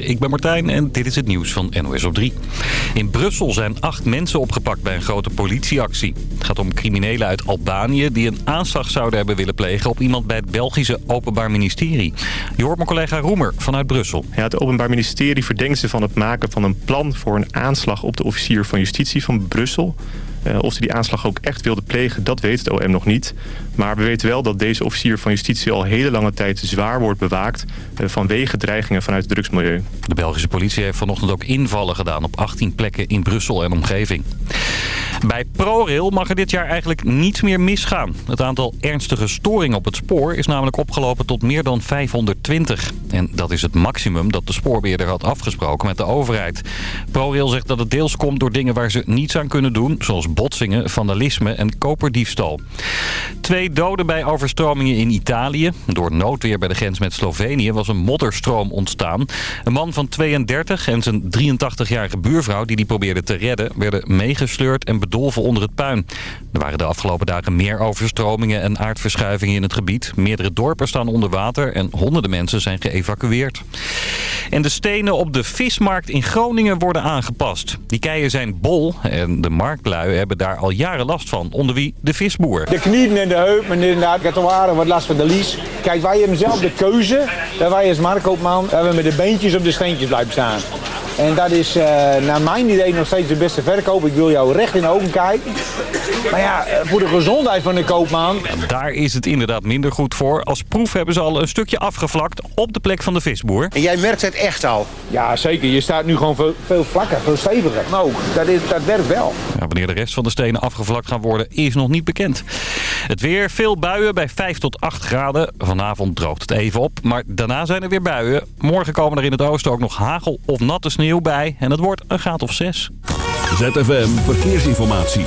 Ik ben Martijn en dit is het nieuws van NOS op 3. In Brussel zijn acht mensen opgepakt bij een grote politieactie. Het gaat om criminelen uit Albanië die een aanslag zouden hebben willen plegen... op iemand bij het Belgische Openbaar Ministerie. Je hoort mijn collega Roemer vanuit Brussel. Ja, het Openbaar Ministerie verdenkt ze van het maken van een plan... voor een aanslag op de officier van justitie van Brussel... Uh, of ze die aanslag ook echt wilde plegen, dat weet het OM nog niet. Maar we weten wel dat deze officier van justitie al hele lange tijd zwaar wordt bewaakt... Uh, vanwege dreigingen vanuit het drugsmilieu. De Belgische politie heeft vanochtend ook invallen gedaan op 18 plekken in Brussel en omgeving. Bij ProRail mag er dit jaar eigenlijk niets meer misgaan. Het aantal ernstige storingen op het spoor is namelijk opgelopen tot meer dan 520. En dat is het maximum dat de spoorbeheerder had afgesproken met de overheid. ProRail zegt dat het deels komt door dingen waar ze niets aan kunnen doen... zoals botsingen, vandalisme en koperdiefstal. Twee doden bij overstromingen in Italië. Door noodweer bij de grens met Slovenië was een modderstroom ontstaan. Een man van 32 en zijn 83-jarige buurvrouw die die probeerde te redden... werden meegesleurd en bedolven onder het puin. Er waren de afgelopen dagen meer overstromingen en aardverschuivingen in het gebied. Meerdere dorpen staan onder water en honderden mensen zijn geëvacueerd. En de stenen op de vismarkt in Groningen worden aangepast. Die keien zijn bol en de marktlui hebben daar al jaren last van. Onder wie de visboer. De knieën en de heup, en inderdaad, ik toch waren wat last van de lies. Kijk, wij hebben zelf de keuze. Als marktkoopman dat we met de beentjes op de steentjes blijven staan. En dat is uh, naar mijn idee nog steeds de beste verkoop. Ik wil jou recht in de ogen kijken. Maar ja, voor de gezondheid van de koopman... Ja, daar is het inderdaad minder goed voor. Als proef hebben ze al een stukje afgevlakt op de plek van de visboer. En jij merkt het echt al? Ja, zeker. Je staat nu gewoon veel, veel vlakker, veel steviger. Nou, dat, is, dat werkt wel. Ja, wanneer de rest van de stenen afgevlakt gaan worden, is nog niet bekend. Het weer, veel buien bij 5 tot 8 graden. Vanavond droogt het even op, maar daarna zijn er weer buien. Morgen komen er in het oosten ook nog hagel of natte sneeuw bij. En het wordt een graad of 6. ZFM Verkeersinformatie.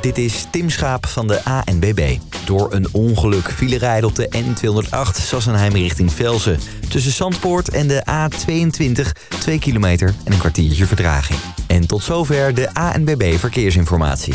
Dit is Tim Schaap van de ANBB. Door een ongeluk vielen rijden op de N208 Sassenheim richting Velsen. Tussen Zandpoort en de A22 2 kilometer en een kwartiertje vertraging. En tot zover de ANBB Verkeersinformatie.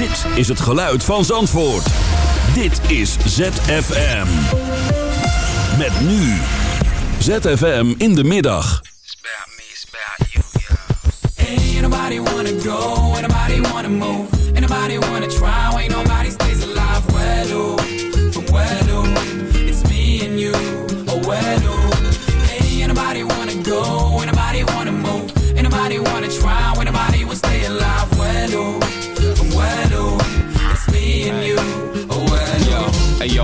Dit is het geluid van Zandvoort. Dit is ZFM. Met nu. ZFM in de middag. Ain't nobody wanna go, nobody wanna move, ain't nobody wanna try, ain't nobody stays alive. Well, oh, well, oh, it's me and you, oh well, oh. Hey, nobody wanna go, nobody wanna move, ain't nobody wanna try,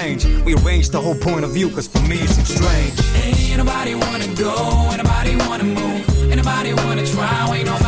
change. We arrange the whole point of view, cause for me it seems strange. Ain't nobody wanna go, ain't nobody wanna move, ain't nobody wanna try, ain't nobody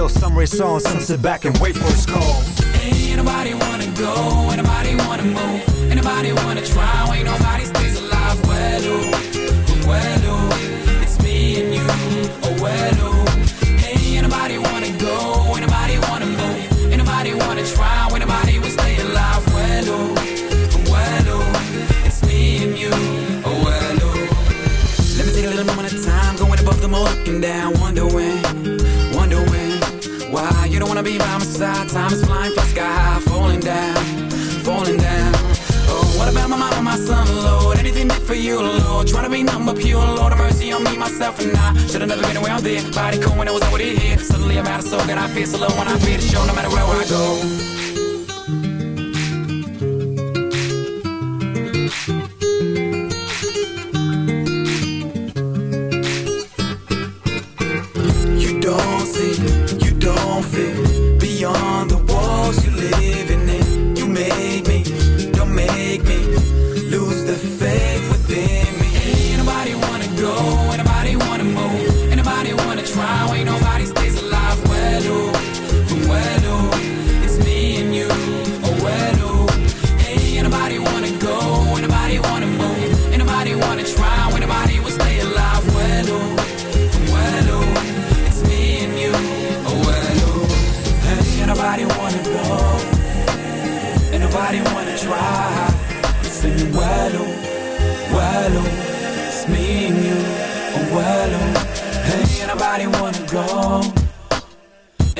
radio, sunrise on, sun sit back and wait for his call. Ain't nobody wanna go, ain't nobody wanna move, ain't nobody wanna try, ain't nobody stays alive well. By my side. Time is flying, fly sky high, falling down, falling down. Oh, what about my mama, my son, Lord? Anything did for you, Lord? Trying to be nothing but pure, Lord. Have mercy on me, myself, and I. Should've never been around there. Body cool when I was over here. Suddenly I'm out of soul, and I feel so low when I feel the show, no matter where I go.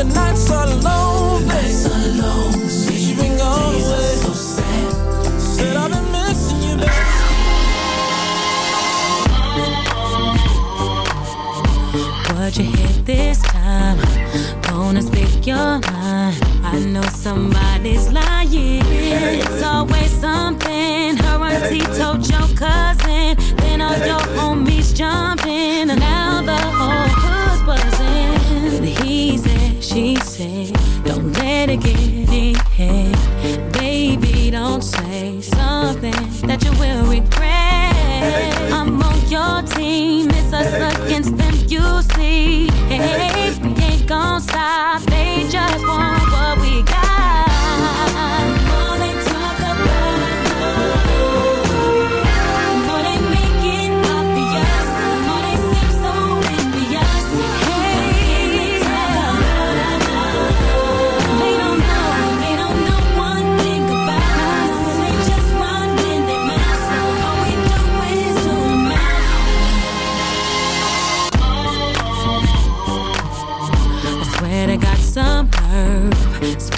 The nights are lonely, nights are lonely. Since you've been gone away, so sad. Said I've been missing you, baby. What you hit this time? Gonna speak your mind. I know somebody's lying. It's always something. Her auntie told your cousin. Then all your homies jumping. And now the whole said, don't let it get in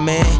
man.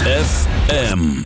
ZFM.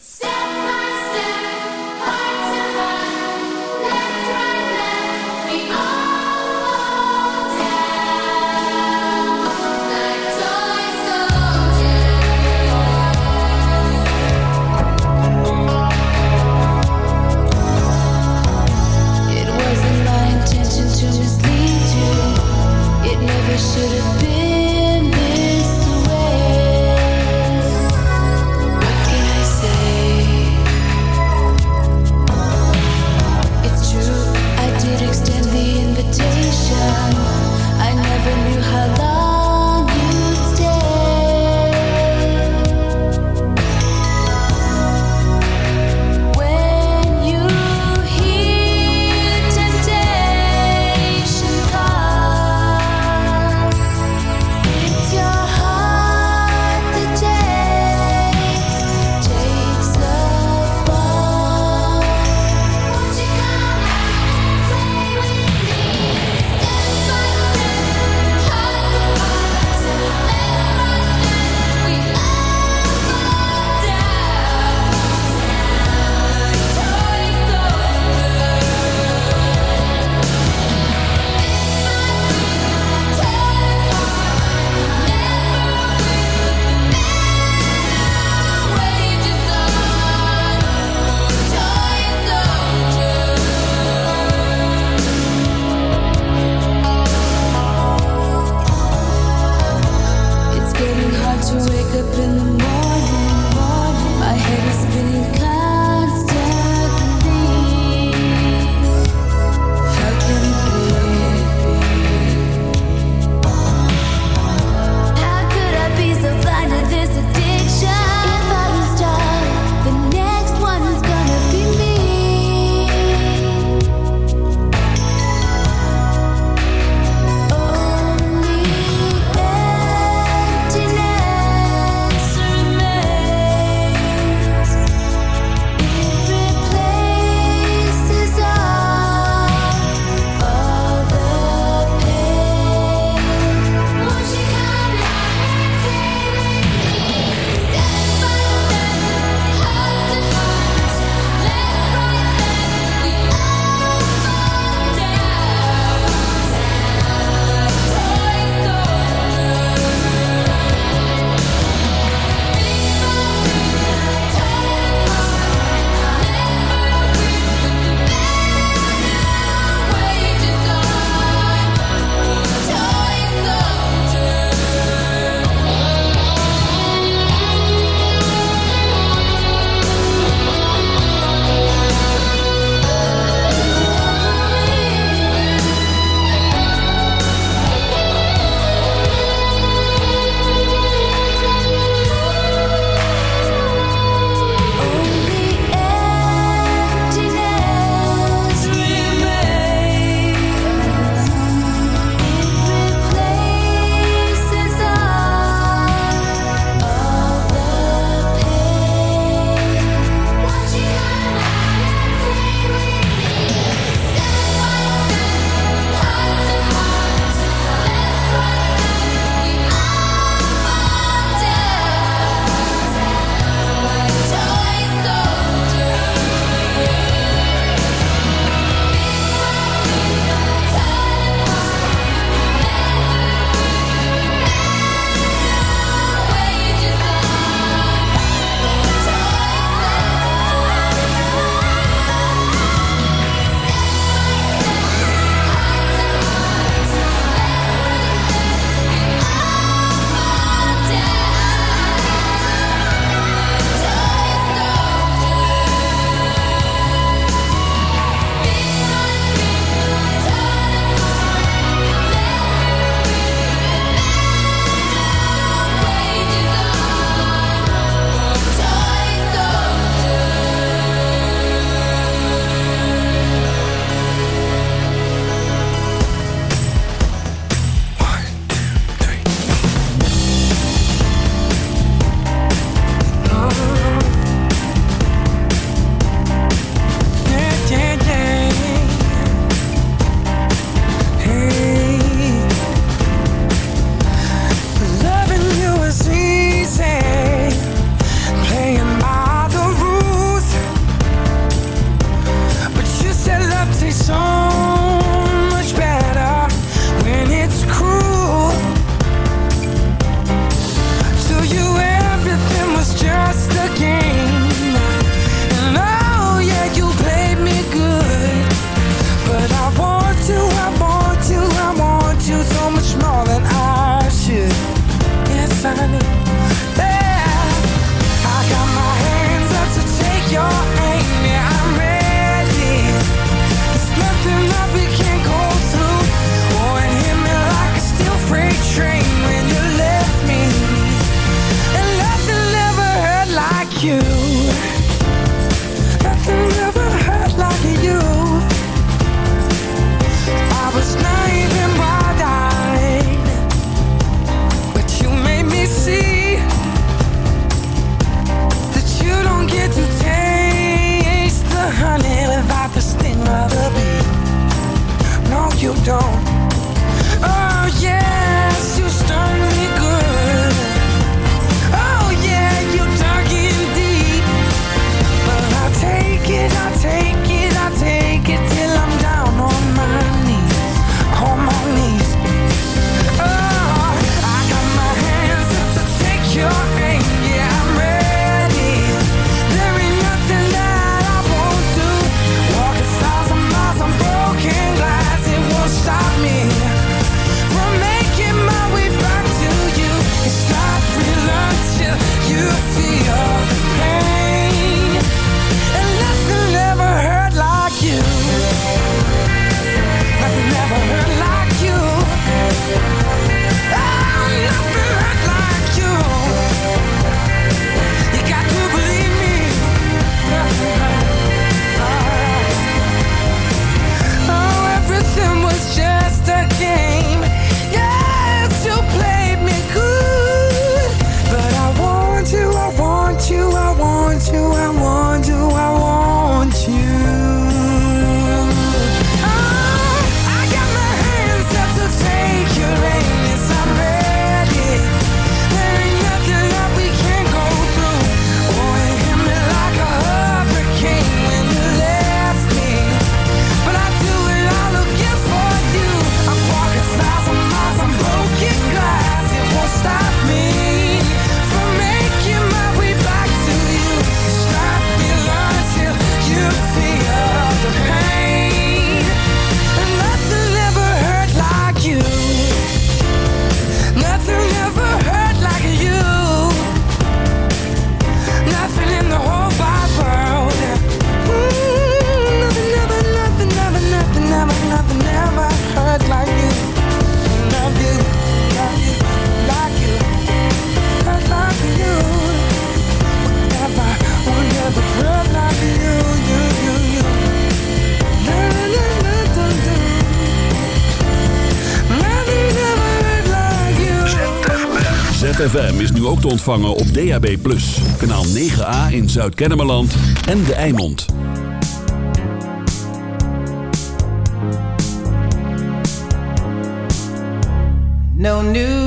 ontvangen op DAB+. Kanaal 9A in Zuid-Kennemerland en De Eimond. No.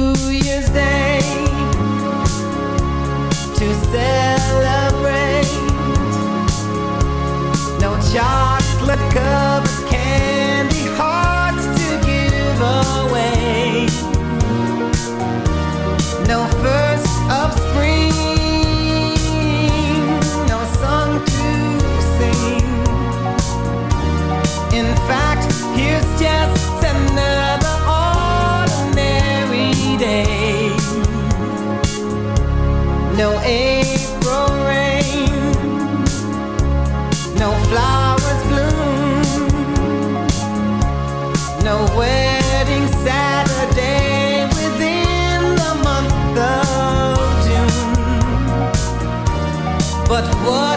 What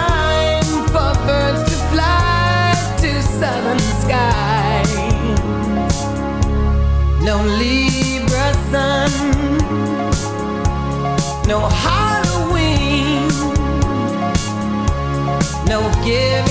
Libra sun. No Halloween. No giving.